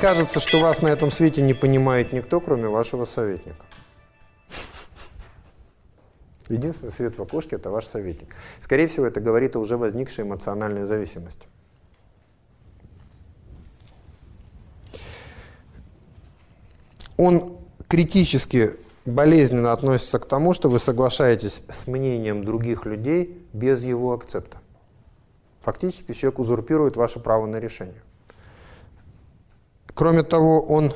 окажется, что вас на этом свете не понимает никто, кроме вашего советника. Единственный свет в окошке – это ваш советник. Скорее всего, это говорит о уже возникшей эмоциональной зависимости. Он критически болезненно относится к тому, что вы соглашаетесь с мнением других людей без его акцепта. Фактически человек узурпирует ваше право на решение. Кроме того, он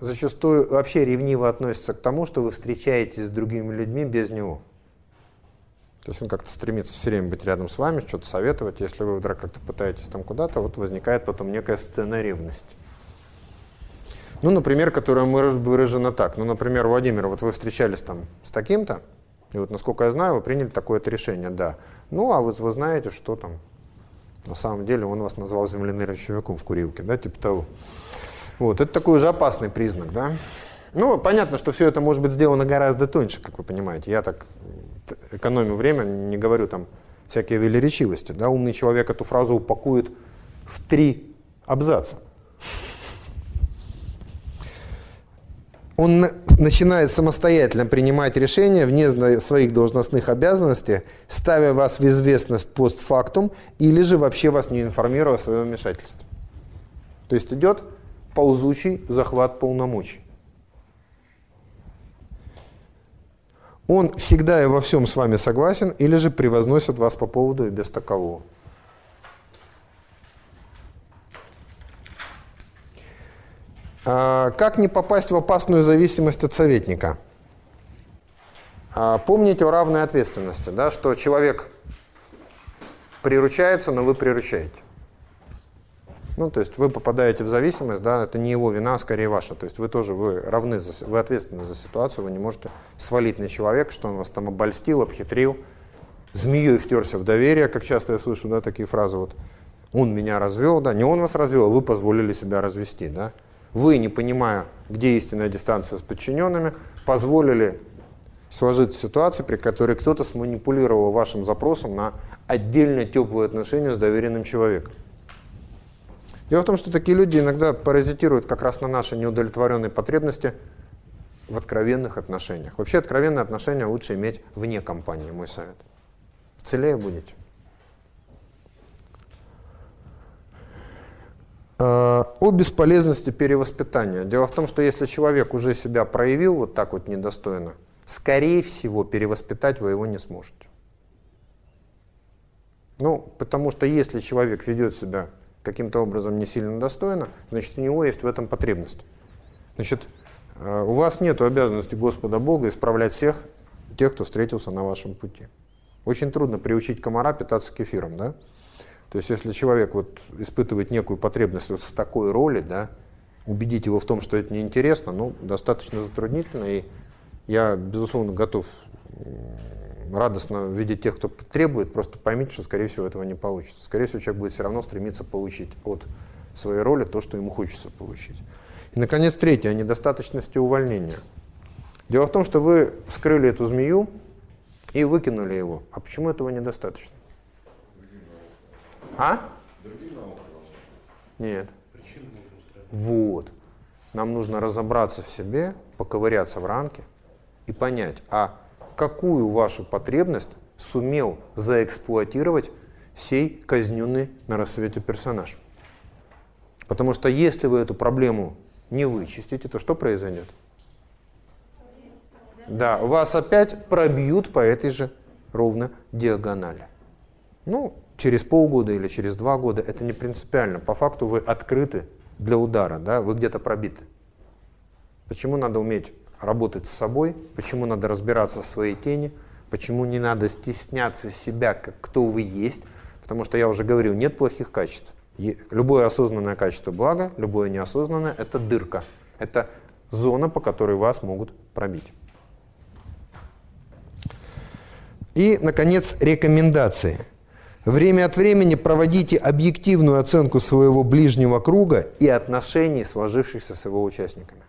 зачастую вообще ревниво относится к тому, что вы встречаетесь с другими людьми без него. То есть он как-то стремится все время быть рядом с вами, что-то советовать. Если вы вдруг как-то пытаетесь там куда-то, вот возникает потом некая сцена ревности. Ну, например, которая выражена так. Ну, например, Владимир, вот вы встречались там с таким-то, и вот, насколько я знаю, вы приняли такое-то решение, да. Ну, а вы, вы знаете, что там, на самом деле, он вас назвал земляным человеком в курилке, да, типа того. Вот, это такой уже опасный признак, да. Ну, понятно, что все это может быть сделано гораздо тоньше, как вы понимаете. Я так экономию время, не говорю там всякие велеречивости. Да? Умный человек эту фразу упакует в три абзаца. Он начинает самостоятельно принимать решения вне своих должностных обязанностей, ставя вас в известность постфактум или же вообще вас не информируя о своем вмешательстве. То есть идет ползучий захват полномочий. Он всегда и во всем с вами согласен или же превозносит вас по поводу и без такового. Как не попасть в опасную зависимость от советника? А, помните о равной ответственности, да, что человек приручается, но вы приручаете. Ну, то есть вы попадаете в зависимость, да, это не его вина, а скорее ваша. То есть вы тоже, вы равны, за, вы ответственны за ситуацию, вы не можете свалить на человека, что он вас там обольстил, обхитрил, змеей втерся в доверие, как часто я слышу, да, такие фразы вот. Он меня развел, да, не он вас развел, а вы позволили себя развести, да. Вы, не понимая, где истинная дистанция с подчиненными, позволили сложиться ситуация, при которой кто-то сманипулировал вашим запросом на отдельно теплые отношения с доверенным человеком. Дело в том, что такие люди иногда паразитируют как раз на наши неудовлетворенные потребности в откровенных отношениях. Вообще откровенные отношения лучше иметь вне компании, мой совет. Целее будете. О бесполезности перевоспитания. Дело в том, что если человек уже себя проявил вот так вот недостойно, скорее всего, перевоспитать вы его не сможете. Ну, потому что если человек ведет себя каким-то образом не сильно достойно, значит, у него есть в этом потребность. Значит, э, у вас нет обязанности Господа Бога исправлять всех тех, кто встретился на вашем пути. Очень трудно приучить комара питаться кефиром, да? То есть, если человек вот испытывает некую потребность вот в такой роли, да, убедить его в том, что это неинтересно, ну, достаточно затруднительно, и я, безусловно, готов радостно видеть тех, кто требует, просто поймите, что, скорее всего, этого не получится. Скорее всего, человек будет все равно стремиться получить от своей роли то, что ему хочется получить. И, наконец, третье, о недостаточности увольнения. Дело в том, что вы вскрыли эту змею и выкинули его. А почему этого недостаточно? А? Нет. Вот. Нам нужно разобраться в себе, поковыряться в ранке и понять, а какую вашу потребность сумел заэксплуатировать сей казненный на рассвете персонаж. Потому что если вы эту проблему не вычистите, то что произойдет? Да, вас опять пробьют по этой же ровно диагонали. Ну, через полгода или через два года, это не принципиально. По факту вы открыты для удара, да, вы где-то пробиты. Почему надо уметь работать с собой, почему надо разбираться в своей тени, почему не надо стесняться себя, как кто вы есть, потому что я уже говорил, нет плохих качеств. Любое осознанное качество благо, любое неосознанное – это дырка, это зона, по которой вас могут пробить. И, наконец, рекомендации. Время от времени проводите объективную оценку своего ближнего круга и отношений, сложившихся с его участниками.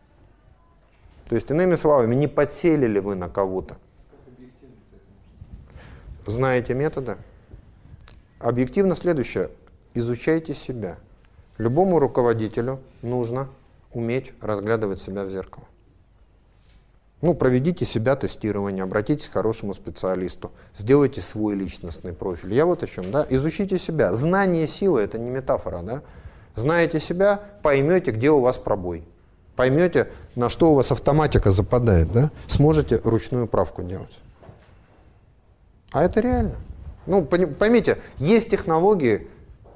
То есть, иными словами, не подсели ли вы на кого-то? Знаете методы? Объективно следующее. Изучайте себя. Любому руководителю нужно уметь разглядывать себя в зеркало. Ну, проведите себя тестирование, обратитесь к хорошему специалисту, сделайте свой личностный профиль. Я вот о чем, да, изучите себя. Знание силы – это не метафора, да. Знаете себя, поймете, где у вас пробой. Поймете, на что у вас автоматика западает, да, сможете ручную правку делать. А это реально. Ну, поймите, есть технологии,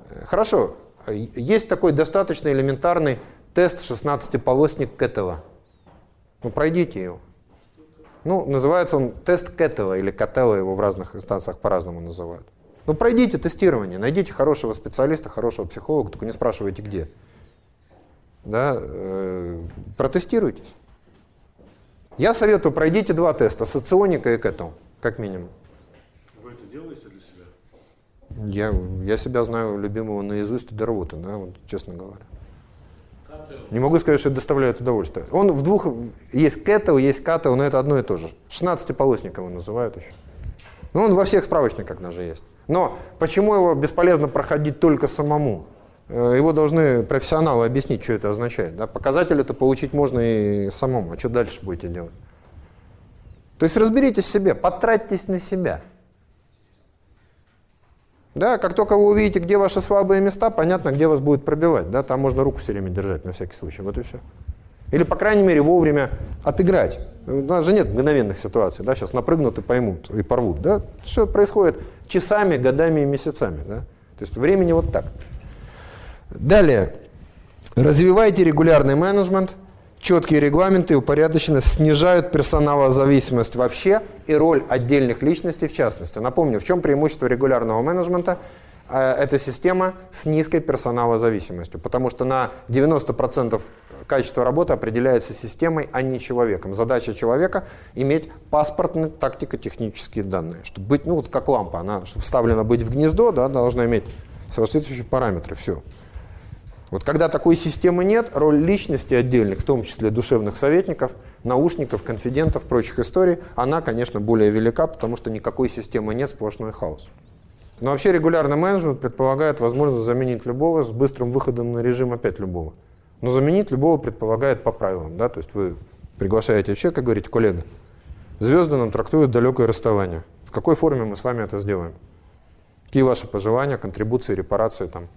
э, хорошо, есть такой достаточно элементарный тест 16-полосник Кеттела. Ну, пройдите его. Ну, называется он тест Кеттела или Каттелла, его в разных инстанциях по-разному называют. Ну, пройдите тестирование, найдите хорошего специалиста, хорошего психолога, только не спрашивайте где. Да, э, протестируйтесь. Я советую, пройдите два теста, соционика и Кеттл, как минимум. Вы это делаете для себя? Я, я себя знаю любимого наизусть до рвоты, да, вот, честно говоря. Не могу сказать, что это доставляет удовольствие. Он в двух... Есть кэтл, есть катл, но это одно и то же. 16-полосник его называют еще. Ну, он во всех справочниках даже есть. Но почему его бесполезно проходить только самому? Э, его должны профессионалы объяснить, что это означает. Да? Показатель это получить можно и самому. А что дальше будете делать? То есть разберитесь в себе, потратьтесь на себя. Да, как только вы увидите, где ваши слабые места, понятно, где вас будет пробивать. Да, там можно руку все время держать на всякий случай. Вот и все. Или, по крайней мере, вовремя отыграть. У нас же нет мгновенных ситуаций. Да, сейчас напрыгнут и поймут, и порвут. Да? Все происходит часами, годами и месяцами. Да? То есть времени вот так. Далее. Развивайте регулярный менеджмент – четкие регламенты и упорядоченность снижают персоналозависимость вообще и роль отдельных личностей в частности. Напомню, в чем преимущество регулярного менеджмента? Э, это система с низкой персоналозависимостью, потому что на 90% качества работы определяется системой, а не человеком. Задача человека – иметь паспортные тактико-технические данные. Чтобы быть, ну вот как лампа, она, чтобы вставлена быть в гнездо, да, должна иметь соответствующие параметры, все. Вот когда такой системы нет, роль личности отдельных, в том числе душевных советников, наушников, конфидентов, прочих историй, она, конечно, более велика, потому что никакой системы нет, сплошной хаос. Но вообще регулярный менеджмент предполагает возможность заменить любого с быстрым выходом на режим опять любого. Но заменить любого предполагает по правилам. Да? То есть вы приглашаете человека, говорите, коллега, звезды нам трактуют далекое расставание. В какой форме мы с вами это сделаем? Какие ваши пожелания, контрибуции, репарации там?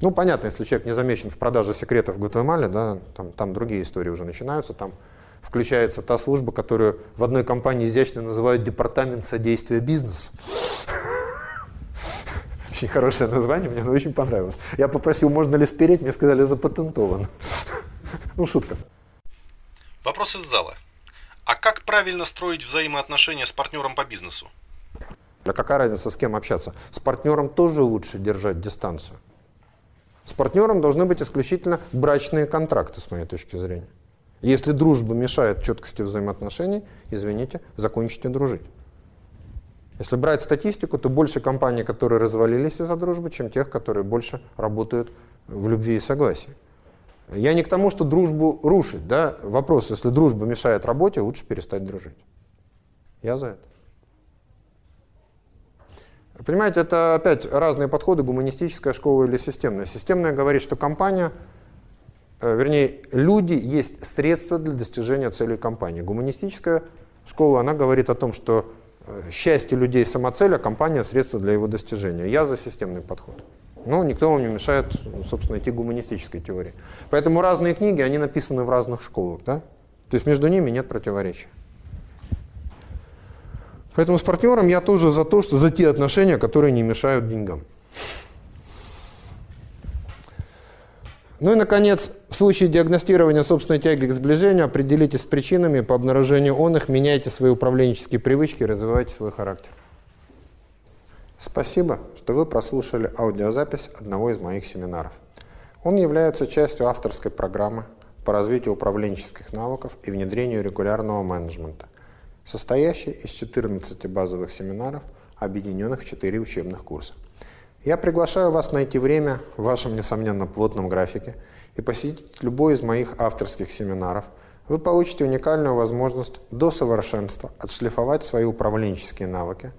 Ну, понятно, если человек не замечен в продаже секретов в Гватемале, да, там, там другие истории уже начинаются, там включается та служба, которую в одной компании изящно называют департамент содействия бизнесу. Очень хорошее название, мне оно очень понравилось. Я попросил, можно ли спереть, мне сказали, запатентован. Ну, шутка. Вопрос из зала. А как правильно строить взаимоотношения с партнером по бизнесу? А какая разница, с кем общаться? С партнером тоже лучше держать дистанцию. С партнером должны быть исключительно брачные контракты, с моей точки зрения. Если дружба мешает четкости взаимоотношений, извините, закончите дружить. Если брать статистику, то больше компаний, которые развалились из-за дружбы, чем тех, которые больше работают в любви и согласии. Я не к тому, что дружбу рушить. Да? Вопрос, если дружба мешает работе, лучше перестать дружить. Я за это. Понимаете, это опять разные подходы, гуманистическая школа или системная. Системная говорит, что компания, э, вернее, люди есть средства для достижения целей компании. Гуманистическая школа, она говорит о том, что э, счастье людей самоцель, а компания средство для его достижения. Я за системный подход. Но никто вам не мешает, собственно, идти гуманистической теории. Поэтому разные книги, они написаны в разных школах. Да? То есть между ними нет противоречия. Поэтому с партнером я тоже за то, что за те отношения, которые не мешают деньгам. Ну и, наконец, в случае диагностирования собственной тяги к сближению, определитесь с причинами, по обнаружению он их, меняйте свои управленческие привычки, развивайте свой характер. Спасибо, что вы прослушали аудиозапись одного из моих семинаров. Он является частью авторской программы по развитию управленческих навыков и внедрению регулярного менеджмента – состоящий из 14 базовых семинаров, объединенных в 4 учебных курса. Я приглашаю вас найти время в вашем, несомненно, плотном графике и посетить любой из моих авторских семинаров. Вы получите уникальную возможность до совершенства отшлифовать свои управленческие навыки,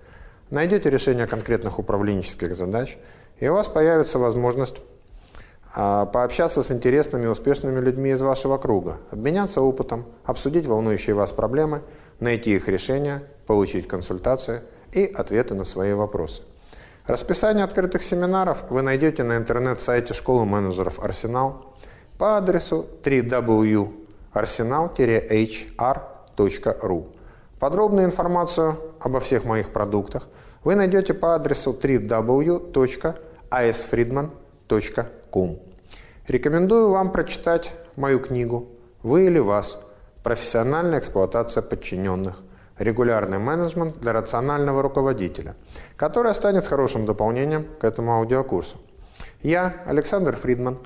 найдете решение конкретных управленческих задач, и у вас появится возможность пообщаться с интересными успешными людьми из вашего круга, обменяться опытом, обсудить волнующие вас проблемы, найти их решения, получить консультации и ответы на свои вопросы. Расписание открытых семинаров вы найдете на интернет-сайте школы менеджеров «Арсенал» по адресу www.arsenal-hr.ru. Подробную информацию обо всех моих продуктах вы найдете по адресу www.asfriedman.com. Рекомендую вам прочитать мою книгу «Вы или вас. Профессиональная эксплуатация подчиненных. Регулярный менеджмент для рационального руководителя», которая станет хорошим дополнением к этому аудиокурсу. Я, Александр Фридман,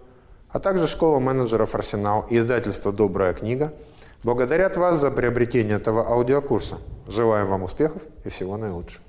а также школа менеджеров «Арсенал» и издательство «Добрая книга» благодарят вас за приобретение этого аудиокурса. Желаем вам успехов и всего наилучшего.